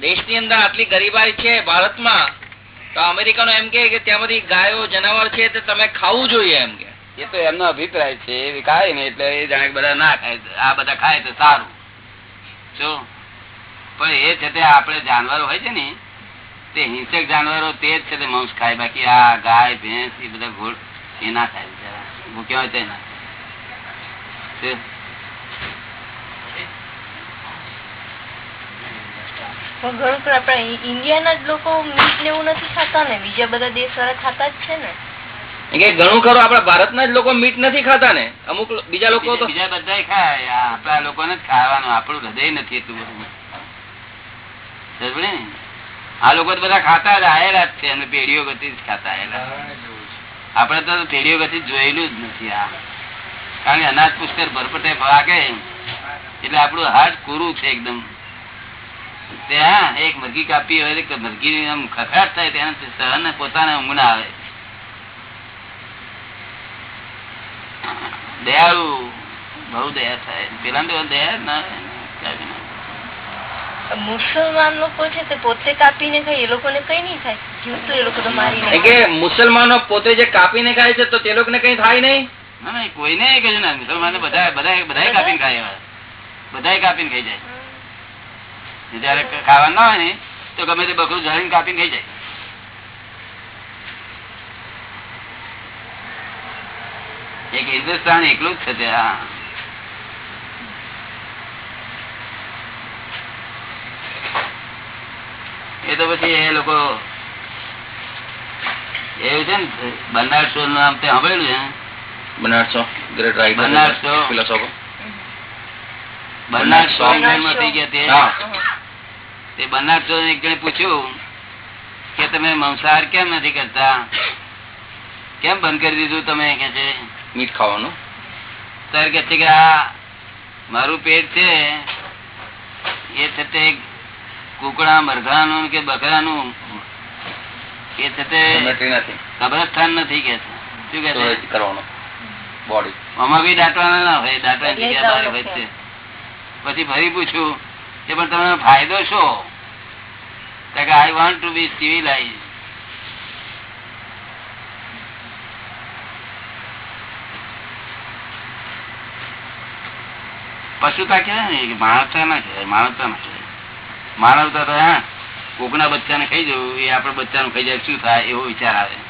દેશની અંદર આટલી ગરીબાઈ છે ભારતમાં, તો અમેરિકાનો એમ કે ત્યાં બધી ગાયો, જનાવર છે તે તમે ખાવું જોઈએ એમ કે. એ તો એમનો અભિપ્રાય છે એ ખાય ને એટલે એ જાણે બધા ના ખાય, આ બધા ખાય તો સારું. શું પણ એ છે તે આપણે જાનવરો હોય છે ને, તે હિંસક જાનવરો તે જ છે તે માંસ ખાય, બાકી આ ગાય, ભેંસ, એ બધા ઘોડ એ ના ખાય ભૂખ્યા હોય તો ના ખાય. શું? પણ ઘણું ખરું આપણા ઇન્ડિયાના જ લોકો મીટ ને એવું નથી ખાતા ને બીજા બધા દેશ વાળા ખાતા જ છે ને. કે ઘણું ખરું આપણા ભારતના જ લોકો મીટ નથી ખાતા ને. અમુક બીજા લોકો તો બીજા બધા ખાય આ આપણા લોકોને ખાવાનું આપણું હૃદય નથી એટલું બધું. આ લોકો તો બધા ખાતા જ આયેલા જ છે અને પેઢીઓ ગતિ જ ખાતા આયેલા આપણે તો પેઢીઓ ગતિ જોયેલું જ નથી આ. કારણ કે અનાજ પુષ્કર ભરપટે ભાગે એટલે આપણું હાર્ટ પૂરું છે એકદમ. તે એક મરઘી કાપી હોય તો મરઘી આમ ખખડાટ થાય ત્યાં સહન પોતાને ઊંઘ ના આવે. દયાળુ બહુ દયા થાય. પેલા તો દયા ના ને. ના. મુસલમાન લોકો છે તે પોતે કાપીને ખાય એ લોકોને કઈ નહીં થાય. જીવ તો એ લોકો તો મારીને કે મુસલમાનો પોતે જે કાપીને ખાય છે તો તે લોકોને કઈ થાય નહીં? ના ના કોઈને કહ્યું ના મુસલમાનો બધા બધા બધા? કાપીને ખાય બધા કાપીને ખાઈ જાય. જયારે ખાવા ના હોય ને તો ગમે તે બકરું જાળીને કાપીને ખાઈ જાય. એક હિન્દુસ્તાન એકલું જ છે હા. એ તો પછી એ લોકો એવું છે ને નું નામ તે સાંભળેલું છે? ને? બનારસો ગ્રેટ રાઇટ બર્નાર્ડ ફિલોસોફર થઈ ગયા તે. જણે પૂછ્યું કે તમે મંસાહાર કેમ નથી કરતા? કેમ બંધ કરી દીધું તમે? કે છે મીટ ખાવાનું? ત્યારે કે છે કે આ મારું પેટ છે એ છે તે કુકડા મરઘાનું કે બકરાનું એ છે તે નથી. કબ્રસ્તાન નથી કે શું કે કરવાનું. બોડી. આમાં બી દાટવાના ના હોય દાટવાની જગ્યા બહાર હોય છે. પછી ફરી પૂછ્યું કે પણ તમને ફાયદો શું? I want to be civilise પશુતા કહેવાય ને માણસતા ના કહેવાય માણસતા ના કહેવાય માનવતા તો હા, કોકના બચ્ચાને ખાઈ જવું એ આપણા બચ્ચાનું ખાઈ જાય, શું થાય એવો વિચાર આવે.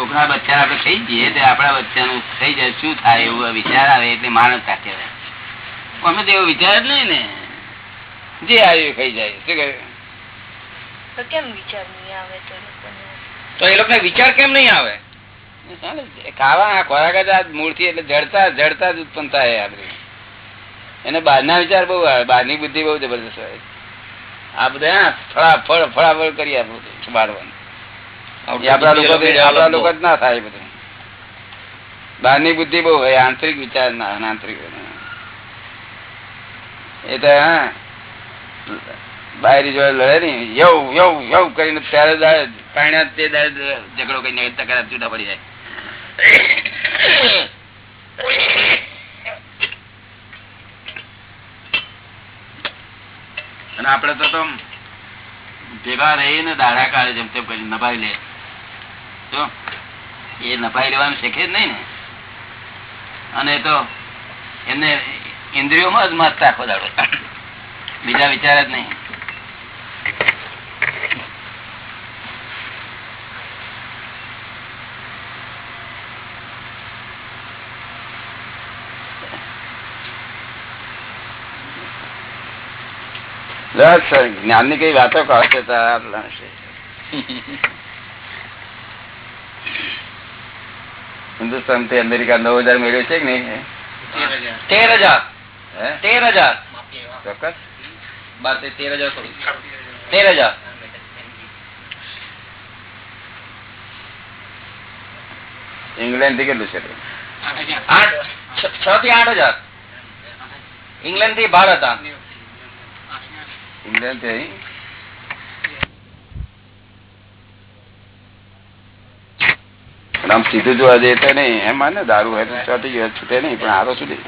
કોકના બચ્ચા આપણે થઈ જઈએ તો આપણા બચ્ચાનું થઈ જાય શું થાય એવો વિચાર આવે એટલે માનવતા કહેવાય. અમે તો એવો વિચાર જ નહીં ને. જે આવ્યું એ ખાઈ જાય. શું કહે? કેમ વિચાર નહીં આવે તો એ લોકોને વિચાર કેમ નહીં આવે? ખોરાક જ આ મૂળથી એટલે જડતા જડતા જ ઉત્પન્ન થાય આ એને બહારના વિચાર બહુ આવે. બહારની બુદ્ધિ બહુ જબરદસ્ત હોય. આ બધા ફળા ફળ ફળાફળ કરી આપવું બાળવાનું. લોકો લોકો જ ના થાય બધું. બહારની બુદ્ધિ બહુ હોય આંતરિક વિચાર ના આંતરિક એ તો હા. બાયરી જોડે લડે ને યવ યવ યવ કરીને ત્યારે પાણ્યા તે ઝઘડો કરીને તકરાર છૂટા પડી જાય. અને આપડે તો તો ભેગા રહીને દાડા કાઢે જેમ તેમ કરી નભાઈ લે. એ નફાઈ લેવાનું શીખે જ નહીં ને. અને તો એમને ઇન્દ્રિયોમાં જ મત રાખો દાડો. બીજા વિચાર જ નહીં. જ્ઞાનની કઈ વાતો કહો છે તો આ પેલા છે. હિન્દુસ્તાનથી અમેરિકા નવ હજાર મેળવ્યો છે કે નહીં? તેર હજાર. તેર હજાર. ચોક્કસ? તેર હજાર તેર હજાર. ઇંગ્લેન્ડથી કેટલું છે છ- થી આઠ હજાર. ઇંગ્લેન્ડથી ભારત ઇંગ્લેન્ડથી અહીં? આમ સીધું જોવા જઈએ તો નહીં. એમ માને દારૂ હોય તો ચોટી ગયો છૂટે નહીં પણ આરો સુધી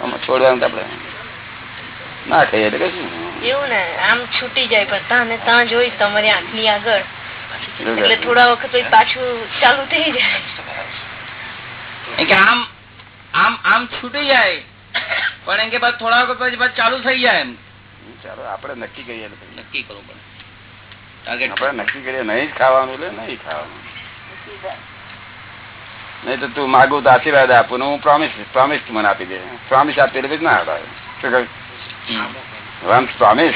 આમાં છોડવાનું તો આપણે ના ખાઈએ એટલે કશું. એવું ને આમ છૂટી જાય પણ ત્યાં ત્યાં જોઈ તમારી આંખની આગળ. એટલે થોડા વખત પાછું ચાલુ થઈ જાય. કે આમ આમ આમ છૂટી જાય. પણ એમ કે બાદ થોડા વખત પછી બાદ ચાલુ થઈ જાય એમ. ચાલો આપણે નક્કી કરીએ નક્કી કરવું પડે. ટાર્ગેટ આપણે નક્કી કરીએ નહીં ખાવાનું એટલે નહીં ખાવાનું. નહીં તો તું માગું તો આશીર્વાદ આપું ને હું પ્રોમિસ પ્રોમિસ મને આપી દે પ્રોમિસ આપી એટલે ના અપાય શું કહ્યું પ્રોમિસ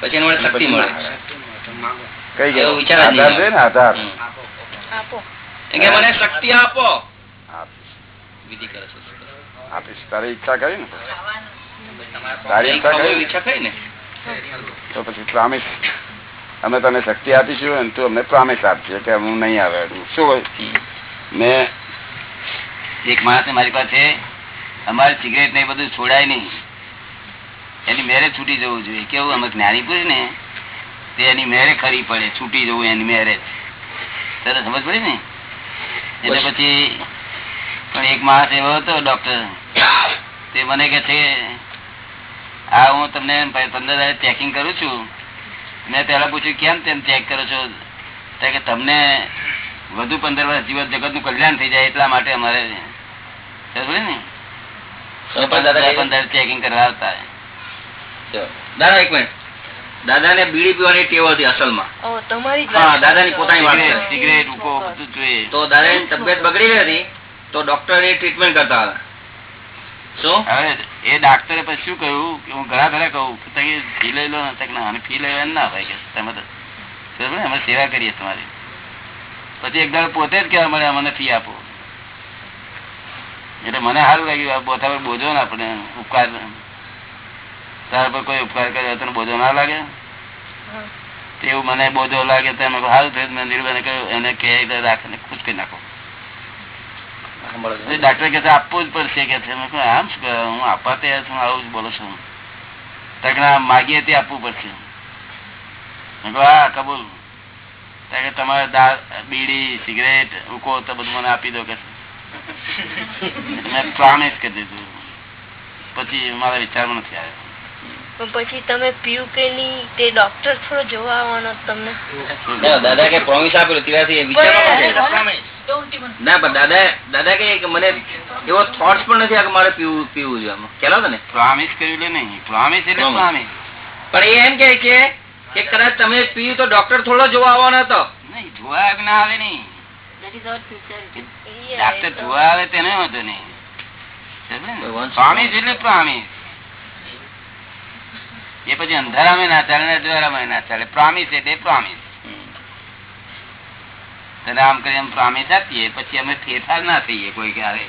પછી એને મને શક્તિ મળે કઈ ગયો આધાર છે ને આધાર હમ. આપો એમ કે મને શક્તિ આપો આપીશ વિધિ કરે છે આપીશ તારી ઈચ્છા કરી ને તારી ઈચ્છા કરી ને તો પછી પ્રોમિસ અમે તને શક્તિ આપીશું અને તું અમને પ્રોમિસ આપશે કે હું નહીં આવે શું હોય. મેં એક માણસ મારી પાસે અમારે સિગરેટ ને બધું છોડાય નહીં. એની મેરે છૂટી જવું જોઈએ. કેવું? અમે જ્ઞાની ને તે એની મેરે ખરી પડે. છૂટી જવું એની મેરે. તરત સમજ પડી ને? એટલે પછી પણ એક માણસ એવો હતો ડોક્ટર તે મને કે છે આ હું તમને પંદર હજાર ચેકિંગ કરું છું. મેં પેલા પૂછ્યું કેમ તેમ ચેક કરો છો? કે તમને વધુ પંદર વર્ષ જીવન જગતનું કલ્યાણ થઈ જાય એટલા માટે અમારે સમજ પડી ને? તો પણ દાદા કઈ- પંદર ચેકિંગ કરવા આવતા દાદા એક મિનિટ દાદા ને બીડી પીવાની ટેવ હતી અસલમાં. ઓ તમારી જ હા, વાત દાદાની કરો. પોતાની સિગરેટ સિગરેટ ઉકો બધું જોઈએ. તો દાદા ની તબિયત બગડી ગઈ હતી તો ડોક્ટરની ટ્રીટમેન્ટ કરતા હતા. શું? હવે એ ડાક્ટરે પછી શું કહ્યું? કે હું ઘણા ઘણા કહું. કે તમે ફી લઈ લો ને ફી લેવા ના ભાઈ કે તમે તો. અમે સેવા કરીએ તમારી. પછી એક દાડો પોતે જ કહેવા મળે મને ફી આપો. એટલે મને સારું લાગ્યું પર બોજો ને આપણે ઉપકાર તારા પર કોઈ ઉપકાર કર્યો તને બોજો ના લાગે. એવું મને બોજો લાગે તો એમ સારું થયું. મેં નિર્ભય કહ્યું એને કહે રાખીને ખુશ કરી નાખો. ડાક્ટર કે આપવું જ પડશે. કે છે મેં કહ્યું, આમ શું કરે? હું આપવા તૈયાર છું આવું જ બોલો છું. તકના કે ના, માગીએ તે આપવું પડશે. કબૂલ. કે તમારે બીડી સિગરેટ ઉકો તો બધું મને આપી દો કે. મેં પ્રોમિસ કરી દીધું. પછી મારા વિચારમાં નથી આવ્યો. પછી તમે પીવું કે નહીં તે ડોક્ટર થોડો જોવા આવવાનો તમને. દાદા કે પ્રોમિસ આપેલું છે. ના પણ દાદા દાદા કે મને એવો થોટ્સ પણ નથી આ મારે પીવું પીવું જોવા કેલો ખ્યાલ આવે ને. પ્રોમિસ કર્યું નહીં. પ્રોમિસ એટલે. પ્રોમિસ પણ એ એમ કે કે કદાચ તમે પીયું તો ડોક્ટર થોડો જોવા આવવાનો હતો. નહીં જોવા ના આવે નહીં. ડાક્ટર જોવા આવે તેને વાંધો નહીં. ભગવાન એટલે પ્રોમિસ એ પછી અંધારામાં ના ચાલે ને ના ચાલે. પ્રોમિસ એટલે પ્રોમિસ આમ કરી એમ આપીએ પછી અમે ફેરફાર ના થઈએ કોઈ ક્યારે.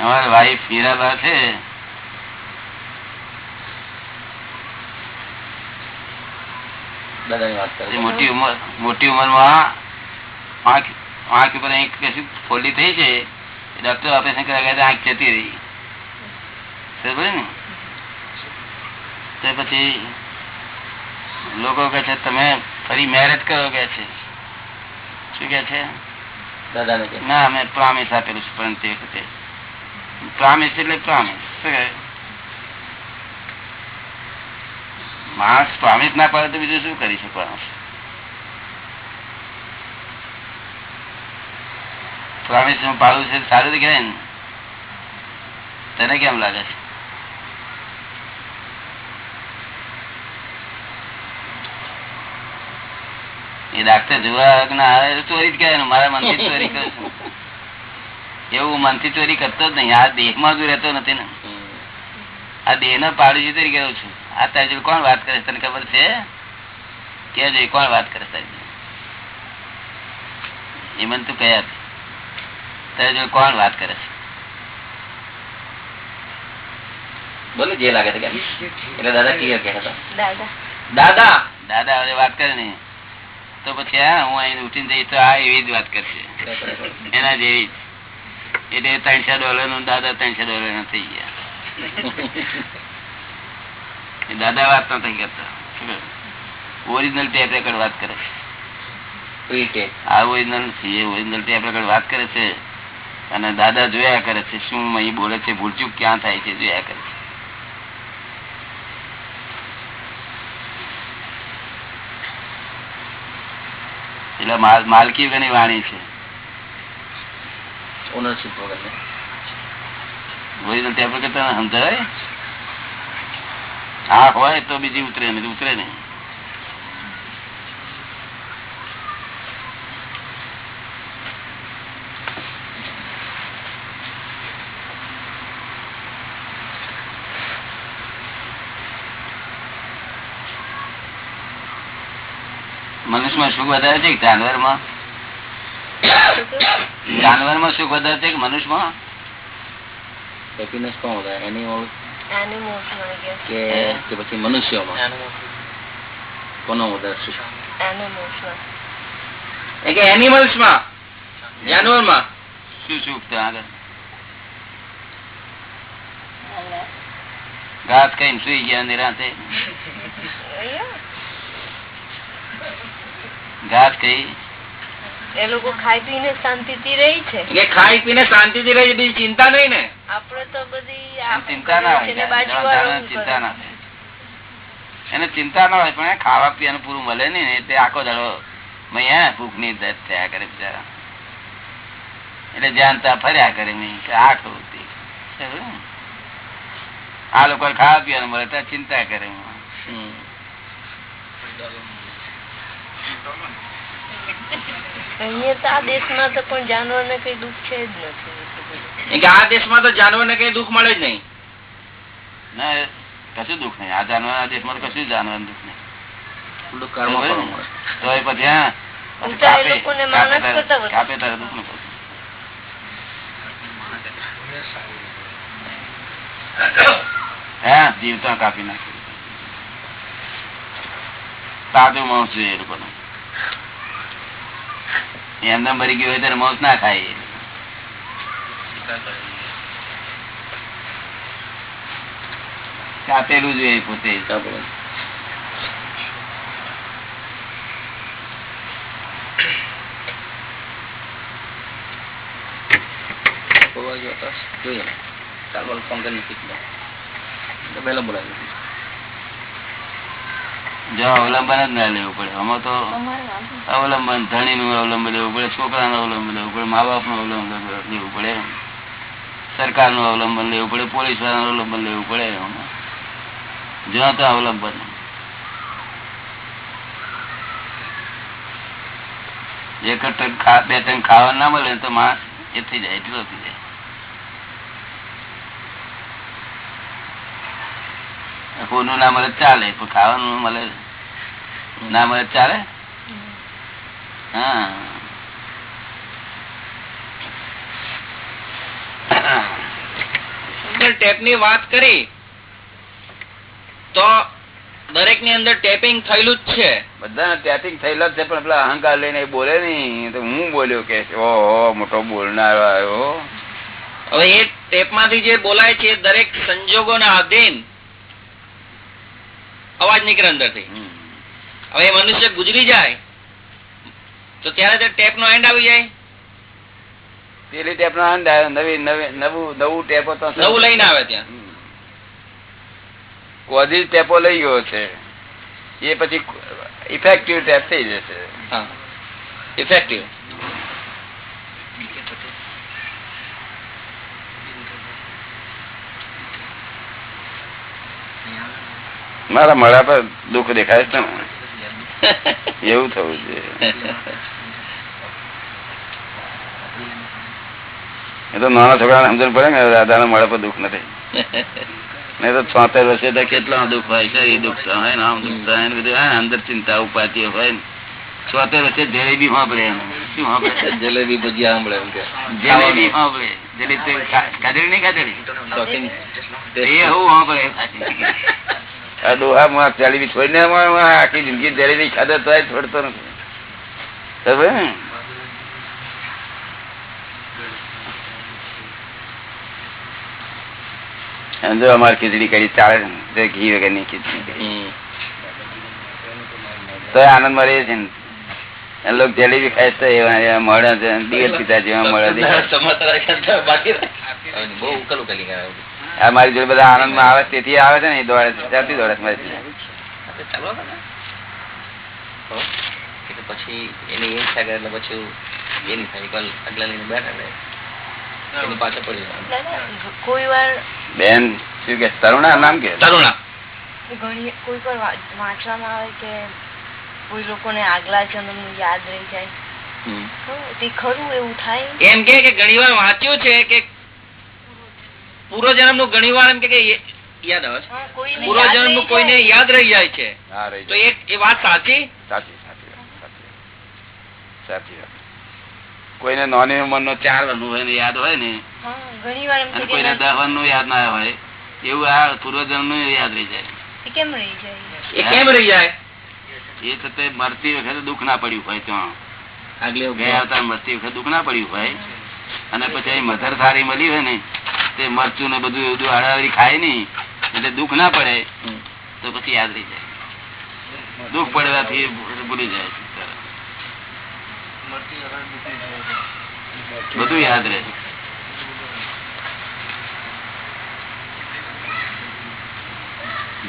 અમારા વાઈફ હીરાબા છે? દાદાની વાત એ કરે મોટી ઉંમર મોટી ઉંમરમાં આંખ આંખ ઉપર આંખ કશું ફોલ્લી થઈ છે ડોક્ટર ઓપરેશન કરવા ગયા તો આંખ જતી રહી. સમજ પડી ને? તો પછી લોકો કે છે તમે ફરી મેરેજ કરો કે છે? શું કે છે? દાદાને કે ના અમે પ્રોમિસ આપેલું છે પણ તે વખતે પ્રોમિસ એટલે પ્રામિસ માણસ પ્રામિસ ના પાડે તો બીજું શું કરી શકવાનું? પ્રામિસ હું પાડું છે સારું કહેવાય ને. તને કેમ લાગે છે? એ ડાક્ટર જોવા ના આવે ચોરી જ કહેવાય મારા મનથી ચોરી કરું છું. એવું મનથી ચોરી કરતો જ નહીં. આ દેહમાં જ રહેતો નથી ને. આ દેહ નો પાડોશી તરીકે છું. આ તારી જોડે કોણ વાત કરે તને ખબર છે? કે જોઈ કોણ વાત કરે તારી? એ મને તું કયા તારી જોડે કોણ વાત કરે છે? બોલે જે લાગે છે એટલે દાદા ક્લિયર કે દાદા. દાદા! દાદા હવે વાત કરે ને તો પછી હા હું અહીં ઉઠીને જઈશ તો આ એવી જ વાત કરશે. એના જેવી જ. એટલે ત્રણસો ડોલરનું દાદા ત્રણસો ડોલર નો થઈ ગયા. દાદા વાત નથી કરતા. ઓરિજિનલ ટેપ રેકર્ડ વાત કરે છે. આ ઓરિજિનલ એ ઓરિજિનલ ટેપ રેકર્ડ વાત કરે છે. અને દાદા જોયા કરે છે શું અહીં બોલે છે ભૂલચૂક ક્યાં થાય છે જોયા કરે છે. એટલે માલ- માલકી વાણી છે. વગરને. ઓરિજિનલ ટેપ રેકર્ડ સમજાય? હા, હોય તો બીજી ઉતરે ઉતરે નહીં. મનુષ્યમાં સુખ વધારે છે? જાનવરમાં? શું કહ્યું? જાનવરમાં સુખ વધારે છે કે મનુષ્યમાં Happiness કોણ વધારે? Animal Animals માં ગયા. કે કે પછી મનુષ્યોમાં કોનો વધારે સુખ? Animals માં. એ કે એનિમલ્સમાં જાનવરમાં શું સુખ તો આગળ ઘાસ કઈ સુઈ ગયા નિરાતે અહીંયા ઘાસ કઈ એ લોકો ખાઈ પીને શાંતિથી રહી છે. એ ખાઈ પીને શાંતિથી રહી બીજી ચિંતા નહીં ને. આપડે તો બધી ચિંતા ના હોય. ચિંતા ના થાય. એને ચિંતા ના હોય પણ એ ખાવા પીવાનું પૂરું મળે નઈ ને તે આખો દાડો મય ભૂખની દર્દ થયા કરે બિચારા. એટલે જાણતા ફર્યા કરે આ ખાવું તે. સમજ્યો ને? આ લોકો ખાવા પીવાનું મળે ત્યાં ચિંતા કરે. હમ. અહીંયા તો આ દેશમાં તો પણ જાનવર ને કઈ દુઃખ છે જ નથી. આ દેશમાં તો જાનવરને કઈ દુઃખ મળે જ નહીં. ના કશું દુઃખ નહીં. આ જાનવર દેશમાં તો કશું જાનવર દુઃખ નહીં. થોડું કર્મ કરવું મળે. તો એ પછી હા એ કાપે- લોકોને કાપે માણસ તારે- કરતા વધારે. કાપે તારે દુઃખનું હા જીવતા કાપી નાખે તાજું માંસ જોઈએ એ લોકોને એમને મરી ગયું હોય તો મોત ના ખાય કાપેલું જોઈએ પોતે જોઈએ. ચાલ ફોન કરીને પૂછી લો. પહેલા બોલાવી દઉં. જો અવલંબન જ ના લેવું પડે આમાં તો અવલંબન ધણી નું અવલંબન લેવું પડે છોકરા નું અવલંબન લેવું પડે મા બાપનું અવલંબન લેવું પડે સરકારનું અવલંબન લેવું પડે પોલીસ વાળાનું અવલંબન લેવું પડે. જ્યાં તો અવલંબન એક બે ટંક ખાવા ના મળે તો માણસ એ થઈ જાય એટલો થઈ જાય કોનું ના મળે ચાલે. ખાવાનું મળે. ના મળે ચાલે? હા. અંદર ટેપની વાત કરી તો દરેકની અંદર ટેપિંગ થયેલું જ છે. બધા ટેપિંગ થયેલા જ છે પણ પેલા અહંકાર લઈને બોલે નહીં. તો હું બોલ્યો કે ઓહો મોટો બોલનારો આવ્યો. હવે એ ટેપમાંથી જે બોલાય છે એ દરેક સંજોગોને આધીન અવાજ નીકળે અંદરથી. હવે એ મનુષ્ય ગુજરી જાય તો ત્યારે તે ટેપ નો એન્ડ આવી જાય. પેલી ટેપ નો એન્ડ આવ્યો નવી નવી નવું ટેપો તો નવું લઈને આવે ત્યાં. કોઝી ટેપો લઈ ગયો છે. એ પછી ઇફેક્ટિવ ટેપ થઈ જશે. હા. ઇફેક્ટિવ મારા મળા પર દુઃખ દેખાય છે ને? એવું થવું છે એ તો નાના છોકરાને સમજણ પડે ને દાદાના મળે પર દુઃખ નથી. નહીં તો છોતેર વર્ષે તો કેટલા દુઃખ હોય એ દુઃખ હોય ને આમ દુઃખ થાય ને બધું અંદર ચિંતા ઉપાતી હોય ને. છોતેર વર્ષે જલેબી સાંભળે શું સાંભળે જલેબી ભજીયા સાંભળે જલેબી સાંભળે જલેબી ખાધેલી નહીં ખાધેલી? એ હું સાંભળે આ ડોહા માં જલેબી છોડીને આખી જિંદગી જલેબી ખાધો તો છોડતો નથી. જો અમારે ખીચડી કરી ચાલે ઘી વગરની વગરની ખીચડી. તો આનંદ મળે છે ને. એ લોકો જલેબી ખાય તો એવા મળે છે દિવેલ પિતા જેવા મળે બાકી બહુ ઉકલ ઉકલી મારી જોડે બધા આનંદમાં આવે તેથી આવે છે ને એ દોડે ત્યાંથી દોડે છે મારી જોડે. આપણે ને. પછી એની એ થાય એટલે પછી એ નહીં થાય આગલા લઈને બેઠા રહે. પાછળ પડી કોઈ વાર બેન શું કે તરુણા નામ કે? તરુણા. કોઈ વા- વાંચવામાં આવે કે કોઈ લોકોને આગલા જન્મનું યાદ રહી જાય? તે ખરું એવું થાય? એમ કે કે ઘણી વાર વાંચ્યું છે કે પૂર્વ જન્મનું ઘણી વાર એમ કે કે યાદ આવે છે. હા, કોઈને પૂર્વ યાદ જન્મ રહી નું કોઈને યાદ રહી જાય છે. તો એ એ વાત સાચી? સાચી સાચી વાત, કોઈને નાની ઉંમરનો ચાર વર્ષનું હોય યાદ હોય ને અને કોઈને દસ દસ વર્ષનું યાદ ના હોય એવું આ પૂર્વજન્મનું યાદ રહી જાય. એ કેમ રહી જાય? એ કેમ રહી જાય? એ છતાં મરતી વખતે દુઃખ ના પડ્યું હોય ત્યાં આગલી ગયા આવતા મરતી વખતે દુઃખ ના પડ્યું હોય. અને પછી મધર સારી મળી હોય ને, તે મરચું ને બધું બધું હળાવરી ખાય નઈ એટલે દુઃખ ના પડે, તો પછી યાદ રહી જાય. દુઃખ પડવાથી ભૂલી જાય. બધું યાદ રહે.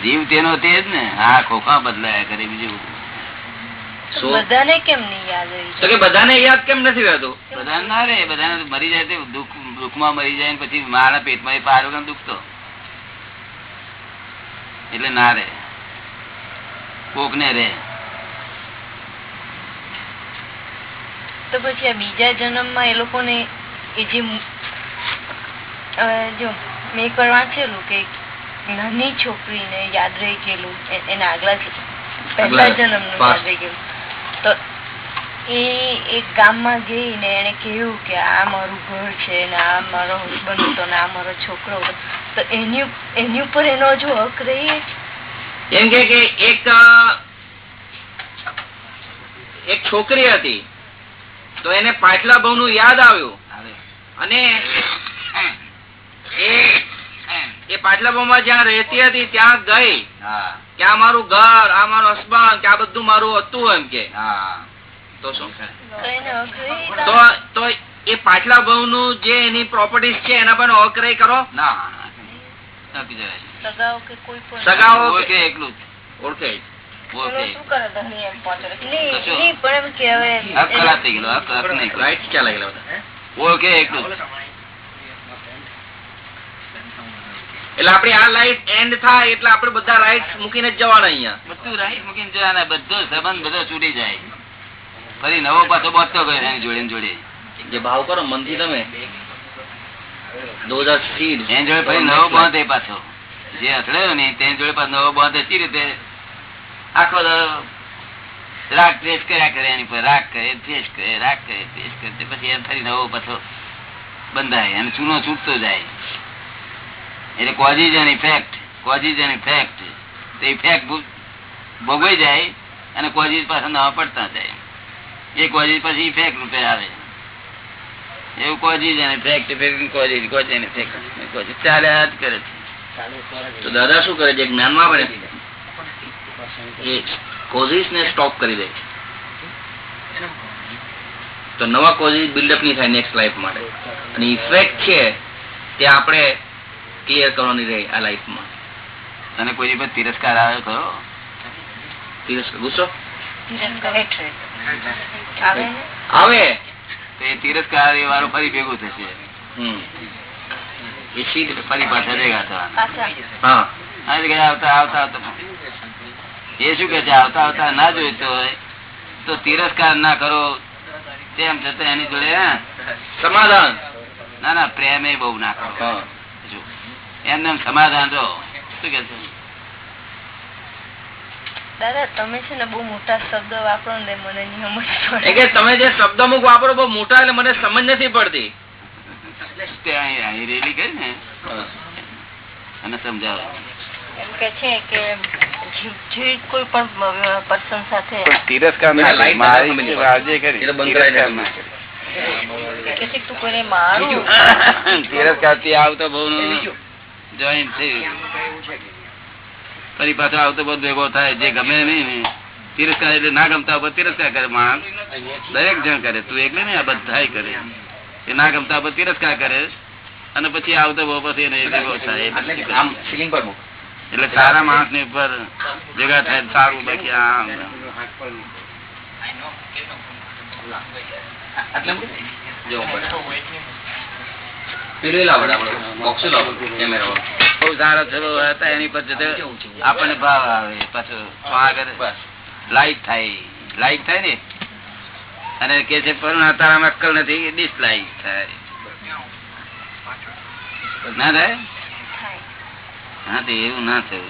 જીવ તેનો તે જ ને, હા, ખોખા બદલાયા કરે બીજું? બધાને કેમ નહીં યાદ રહી તો કે બધાને યાદ કેમ નથી રહેતું? બધા ના રે બધાને મરી જાય તે દુઃખ દુઃખમાં મરી જાય પછી મારા પેટમાં પારો કેમ દુખતો એટલે ના રે કોક ને રે તો પછી આ બીજા જન્મમાં એ લોકોને એ જે મુ- અ, જો મેં એક વાર વાંચેલું કે નાની છોકરીને યાદ રહી ગયેલું એના આગલા જ- પહેલા જન્મનું યાદ રહી ગયેલું તો એ એક ગામમાં ગઈ ને એને કહ્યું કે આ મારું ઘર છે ને આ મારો હસબન્ડ હતો ને આ મારો છોકરો હતો. તો એની એની ઉપર એનો જો હક રહી એમ કે કે એક એક છોકરી હતી. તો એને પાછલા ભાવનું યાદ આવ્યું. અને એ એ ભાવમાં જ્યાં રહેતી હતી ત્યાં ગઈ. હા. કે આ મારું ઘર આ મારું હસબન્ડ કે આ બધું મારું હતું એમ કે. તો શું તો એ પાછલા ભાવનું જે એની પ્રોપર્ટીઝ છે એના પર હક કરો? ના ઓકે ઓકે સગાઓ કે કોઈ પણ સગાઓ કે- ઓળખે એકલું. ઓળખે ઓળખે નહીં, કશો. નહીં, પણ એમ કે હવે હક ખરાબ થઈ ગયેલો હક હક નહીં રાઈટ ચાલે ગયેલા બધા ઓળખે એકલું જ. એટલે આપડે આ લાઈટ એન્ડ થાય એટલે આપડે બધા રાઈટ મૂકીને જ જવાના અહીંયા. બધું રાઈટ મૂકીને જવાના બધો સંબંધ બધો છૂટી જાય. ફરી નવો પાછો બોધતો ગયો એની જોડે જોડે. જે ભાવ કરો મનથી તમે. રાગ દ્વેષ કર્યા કરે એની પર. રાગ કરે દ્વેષ કરે રાગ કરે દ્વેષ કરે. પછી એમ ફરી નવો પાછો બંધાય. અને ચૂનો છૂટતો જાય. એટલે causes and effect causes and effect તો ઇફેક્ટ ભોગવાઈ જાય અને કોઝિઝ પાછા નવા પડતા જાય. એ કોઝિઝ પછી ઇફેક્ટ રૂપે આવે. એવું causes and effect effect causes cause and effect causes ચાલ્યા જ કરે છે. તો દાદા શું કરે છે? જ્ઞાનમાં પડે એ કોઝિસ ને સ્ટોપ કરી દે છે. તો નવા કોઝિસ બિલ્ડઅપ નહીં થાય નેક્સ્ટ લાઈફ માટે. અને ઇફેક્ટ છે તે આપણે ક્લિયર કરવાની રહી આ લાઈફમાં અને કોઈ પર તિરસ્કાર આવે તિરસ્કાર ગુસ્સો? આવે? તો એ તિરસ્કાર એ વારો ફરી ભેગું થશે. એ સીધ ફરી પાછા ભેગા થવાના. પાછા. હા. આ જગ્યાએ આવતા આવતા આવતા. એ શું કે છે? આવતા આવતા ના જોઈતો હોય. તો તિરસ્કાર ના કરો. તેમ છતાં એની જોડે સમાધાન. ના ના પ્રેમ એ બહુ ના કરો. એમને એમ સમાધાન રહો શું કે છે? દાદા તમે છે ને બહુ મોટા શબ્દ વાપરો ને મને સમજ કે તમે જે શબ્દ અમુક વાપરો બહુ મોટા એટલે મને સમજ નથી પડતી. તે અહીં અહીં રેલી કરી ને. અને સમજાવો. એમ કે છે કે જે- જે કોઈ પણ પર્સન સાથે તિરસ્કારથી આવતો બહુ નું જોઈન થયું ફરી પાછો આવતો બધો ભેગો થાય જે ગમે નહીં ને તિરસ્કાર એટલે ના ગમતા ઉપર તિરસ્કાર કરે માણસ દરેક જણ કરે. તું એકલે ને આ બધા કરે. એ ના ગમતા ઉપર તિરસ્કાર કરે. અને પછી આવતો બહુ પછી એને ભેગો થાય. એટલે સારા માણસની ઉપર ભેગા થાય સારું બાકી આમ આટલે બહુ સારા છોરો હતા એની પર આપણને ભાવ આવે. પાછો લાઈટ લાઈક થાય. લાઈક થાય ને? અને કે છે પણ તારામાં અક્કલ નથી ડિસલાઈક થાય. ના થાય. હા તો એવું ના થયું.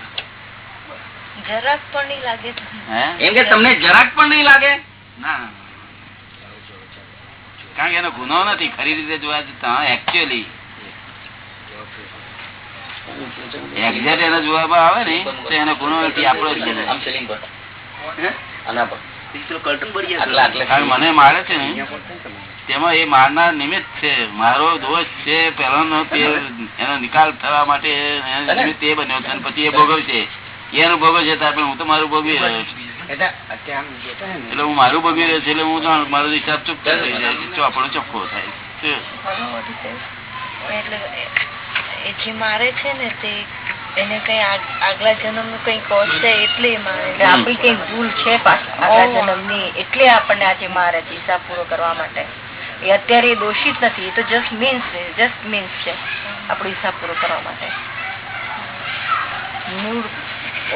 જરાક પણ નહીં લાગે એમ કે તમને જરાક પણ નહીં લાગે? ના. કારણ કે એનો ગુનો નથી. ખરી રીતે જોવા જતા એકચ્યુઅલી એક્ઝેક્ટ એનો જોવામાં આવે ને તો એનો ગુનો નથી આપણો મને મારે છે ને. તેમાં એ મારનાર નિમિત્ત છે. મારો દોષ છે પેલાનો તે એનો નિકાલ થવા માટે નિમિત્ત એ બન્યો છે પછી એ ભોગવશે એનું ભોગવ છે પણ હું તો મારું ભોગવી રહ્યો છું. એટલે હું મારું ભોગવી રહ્યો છું એટલે હું મારો હિસાબ ચૂપ થઈ જાય છે ચોપડો ચોખ્ખો થાય. છે ઘણું બધું છે. એટલે એ- એ જે મારે છે ને તે એને કઈ આગલા જન્મનું કઈ કોસ છે એટલે મારે. એટલે કઈ ભૂલ છે આગલા ઓહ. જન્મની એટલે આપણને આજે મારે છે હિસાબ પૂરો કરવા માટે. એ અત્યારે એ દોષિત નથી એ તો જસ્ટ મીન્સ છે જસ્ટ મીન્સ છે. આપણો હિસાબ પૂરો કરવા માટે. મૂળ